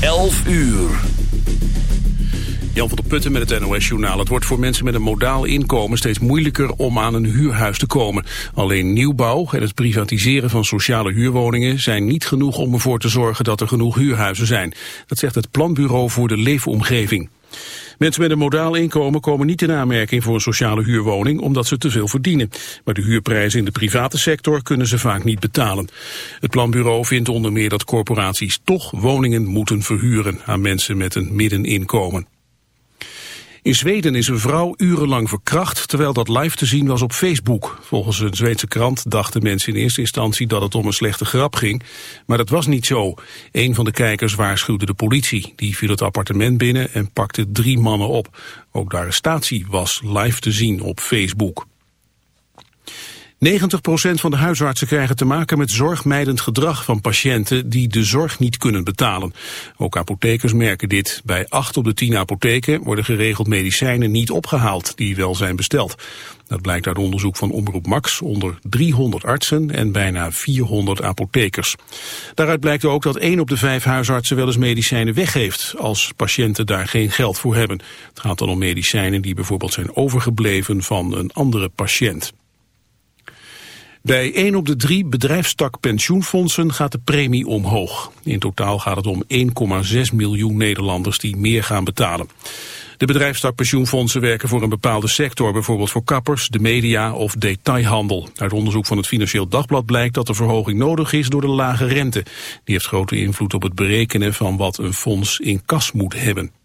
11 uur. Jan van der Putten met het NOS-journaal. Het wordt voor mensen met een modaal inkomen steeds moeilijker om aan een huurhuis te komen. Alleen nieuwbouw en het privatiseren van sociale huurwoningen zijn niet genoeg om ervoor te zorgen dat er genoeg huurhuizen zijn. Dat zegt het Planbureau voor de Leefomgeving. Mensen met een modaal inkomen komen niet in aanmerking voor een sociale huurwoning omdat ze te veel verdienen. Maar de huurprijzen in de private sector kunnen ze vaak niet betalen. Het planbureau vindt onder meer dat corporaties toch woningen moeten verhuren aan mensen met een middeninkomen. In Zweden is een vrouw urenlang verkracht terwijl dat live te zien was op Facebook. Volgens een Zweedse krant dachten mensen in eerste instantie dat het om een slechte grap ging. Maar dat was niet zo. Een van de kijkers waarschuwde de politie. Die viel het appartement binnen en pakte drie mannen op. Ook de arrestatie was live te zien op Facebook. 90% van de huisartsen krijgen te maken met zorgmijdend gedrag van patiënten die de zorg niet kunnen betalen. Ook apothekers merken dit. Bij 8 op de 10 apotheken worden geregeld medicijnen niet opgehaald die wel zijn besteld. Dat blijkt uit onderzoek van Omroep Max onder 300 artsen en bijna 400 apothekers. Daaruit blijkt ook dat 1 op de 5 huisartsen wel eens medicijnen weggeeft als patiënten daar geen geld voor hebben. Het gaat dan om medicijnen die bijvoorbeeld zijn overgebleven van een andere patiënt. Bij 1 op de 3 bedrijfstak pensioenfondsen gaat de premie omhoog. In totaal gaat het om 1,6 miljoen Nederlanders die meer gaan betalen. De bedrijfstak pensioenfondsen werken voor een bepaalde sector, bijvoorbeeld voor kappers, de media of detailhandel. Uit onderzoek van het Financieel Dagblad blijkt dat de verhoging nodig is door de lage rente. Die heeft grote invloed op het berekenen van wat een fonds in kas moet hebben.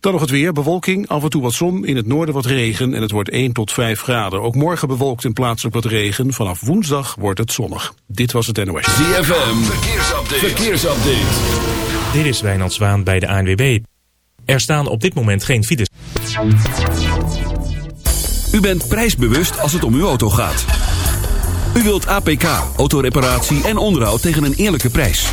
Dan nog het weer, bewolking, af en toe wat zon, in het noorden wat regen en het wordt 1 tot 5 graden. Ook morgen bewolkt en plaatselijk wat regen, vanaf woensdag wordt het zonnig. Dit was het NOS. ZFM, verkeersupdate. verkeersupdate. Dit is Wijnand Zwaan bij de ANWB. Er staan op dit moment geen files. U bent prijsbewust als het om uw auto gaat. U wilt APK, autoreparatie en onderhoud tegen een eerlijke prijs.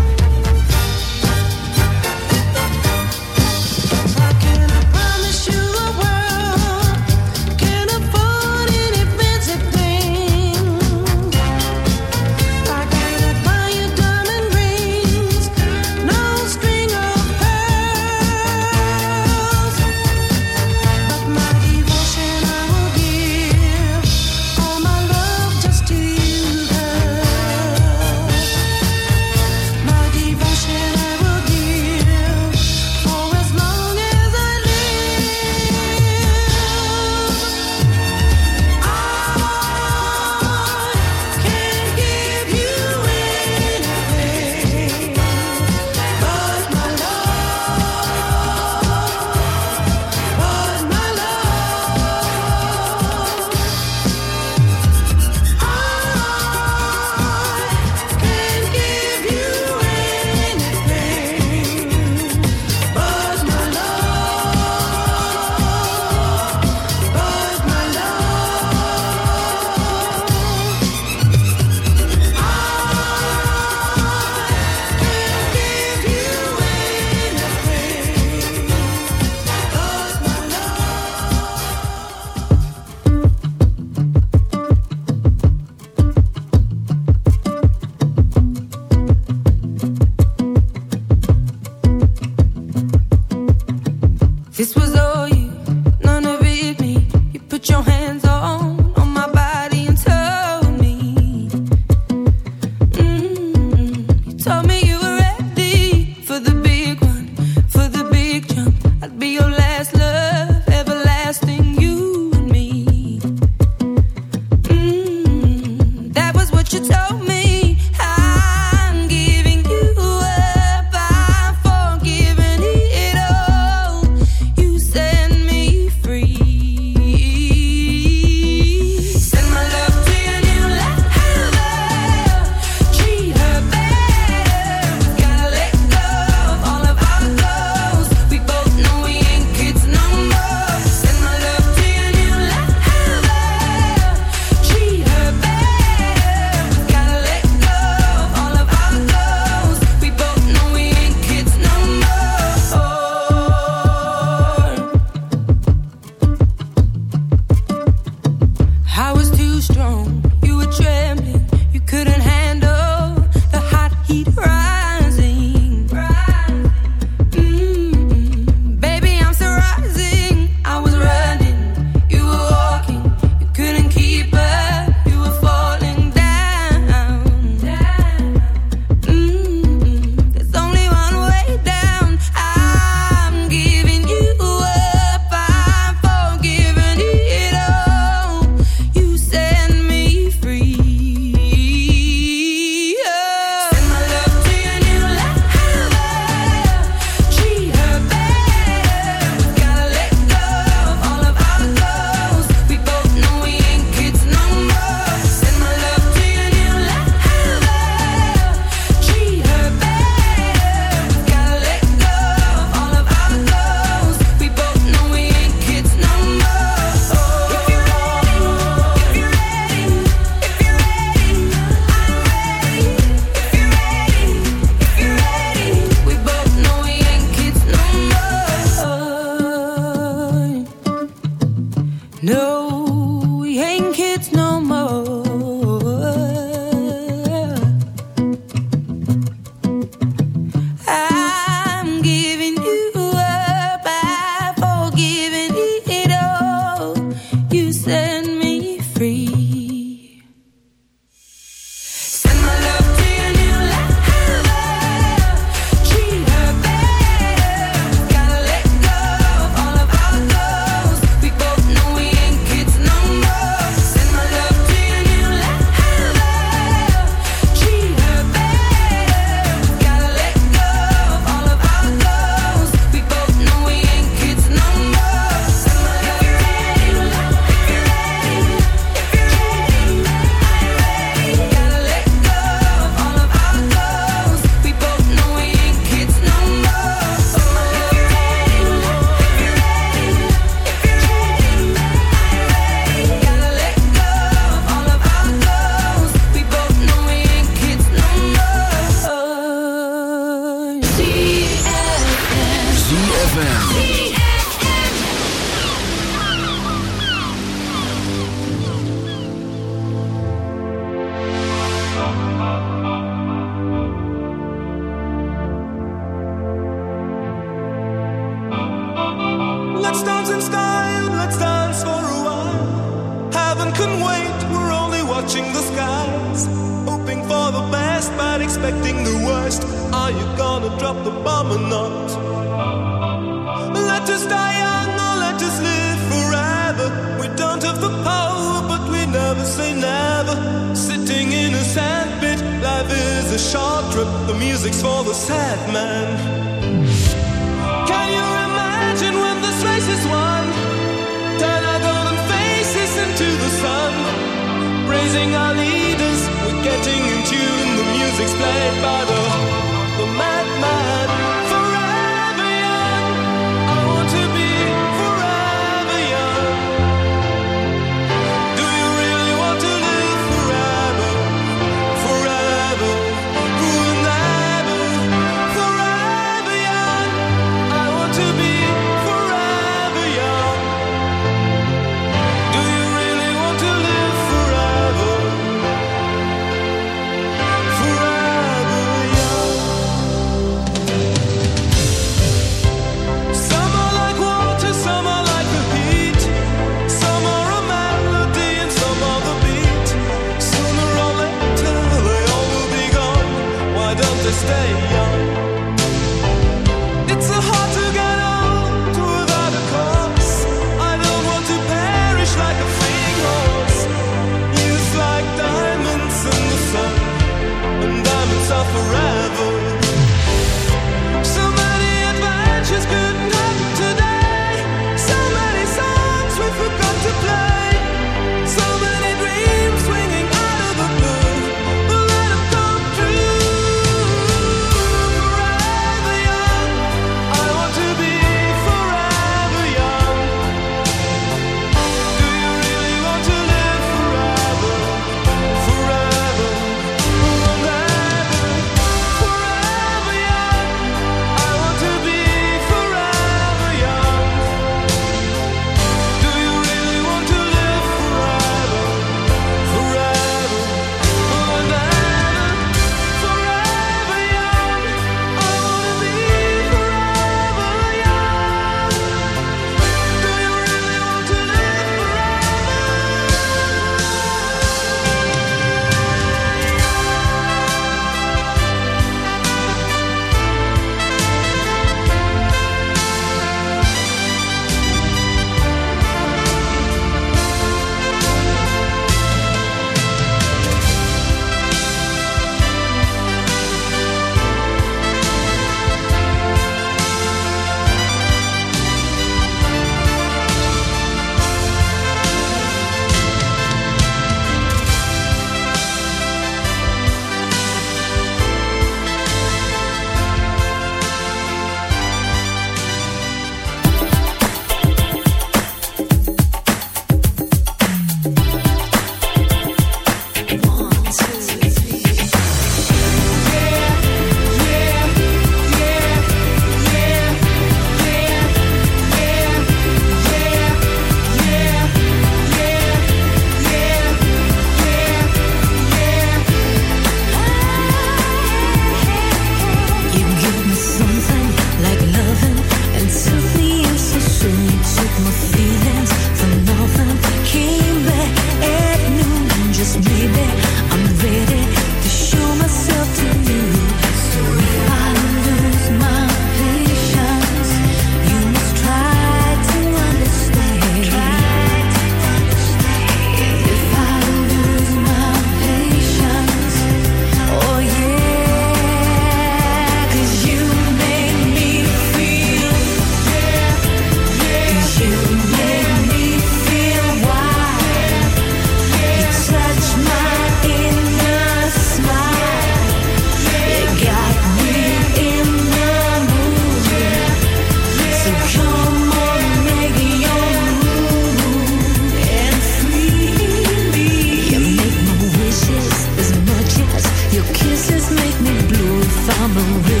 on the wind.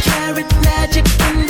24 karat magic in the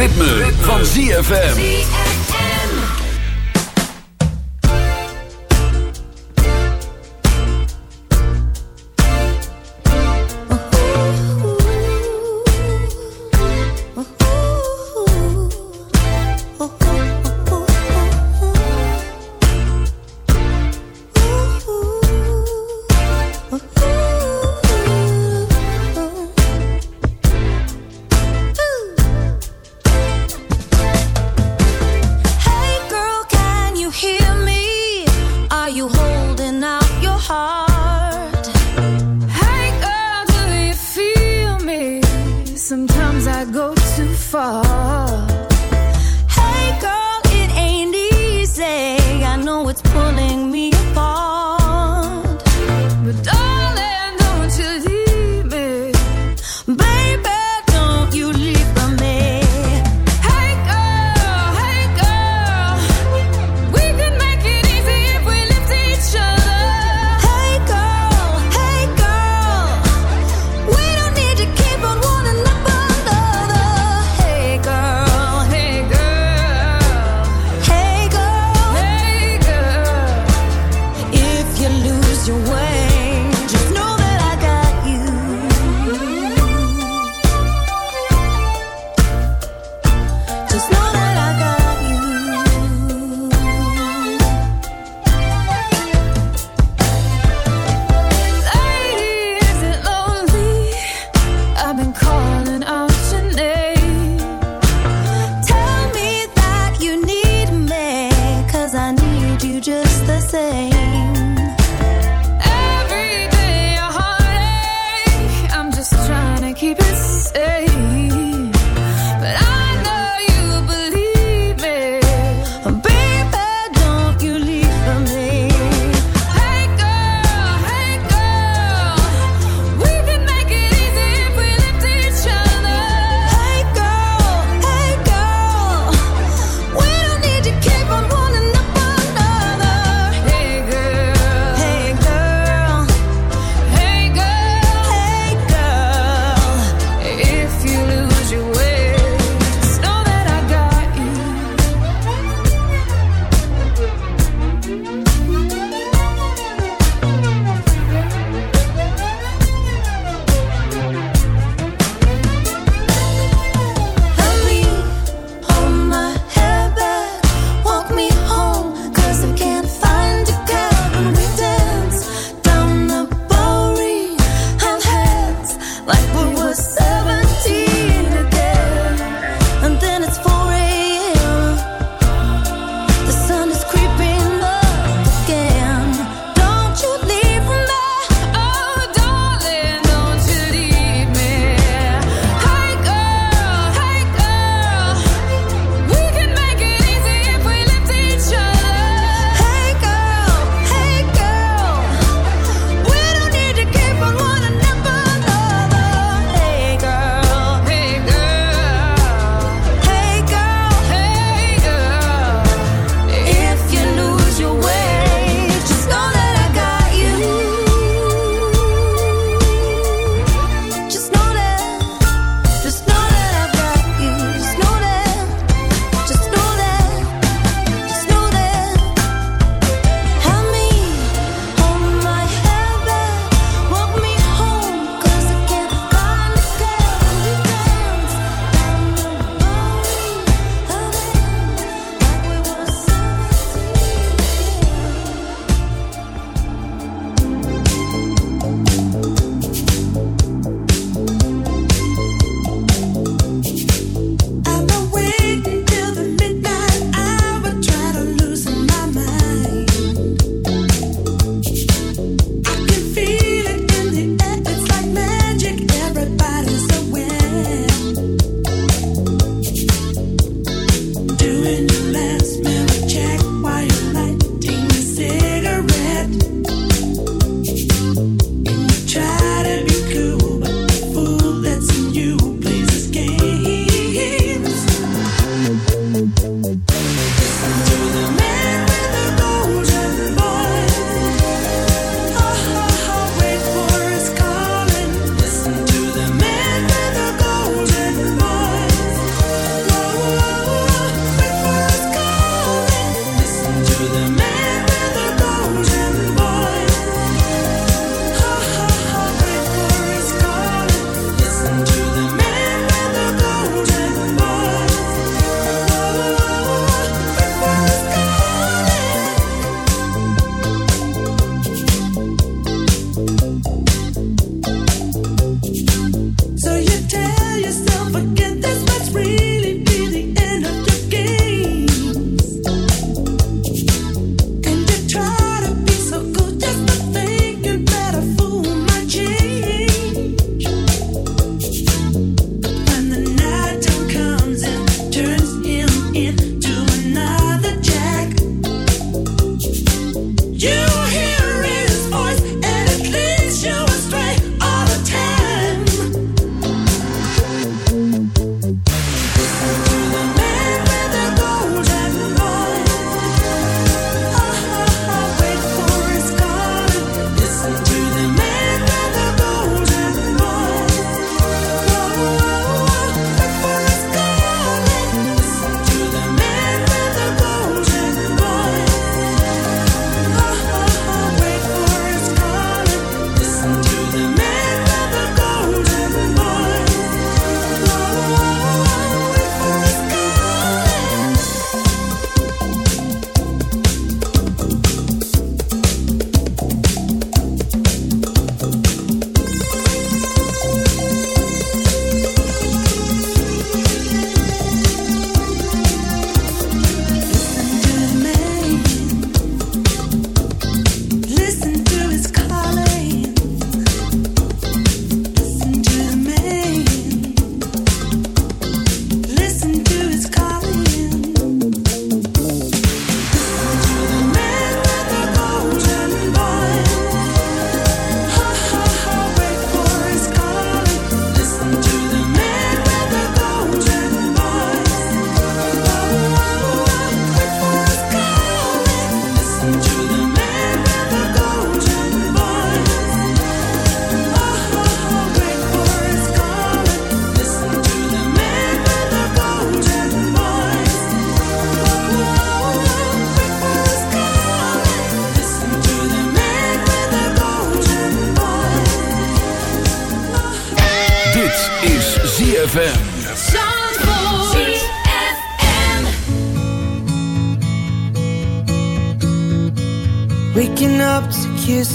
Ritme, van ZFM.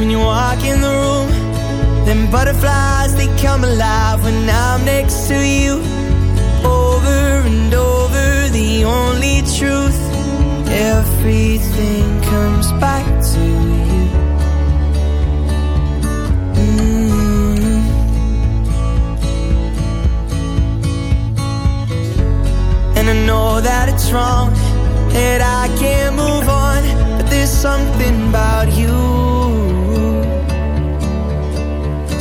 when you walk in the room. Them butterflies, they come alive when I'm next to you. Over and over, the only truth. Everything comes back to you. Mm. And I know that it's wrong, that I can't move on, but there's something about you.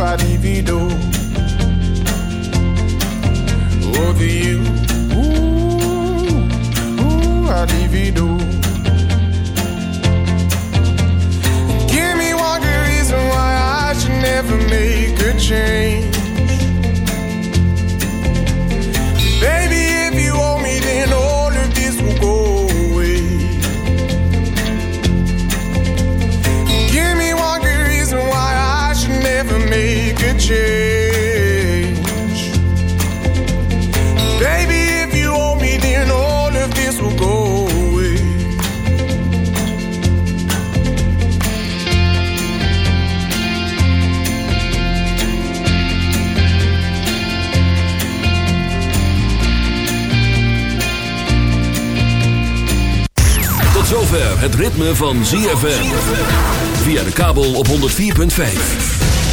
quadrivido. Oh, the you, ooh, ooh, quadrivido. Give me one good reason why I should never make a change. Baby, if you hold me, then all of this will go away. Tot zover het ritme van ZFM. Via de kabel op 104.5.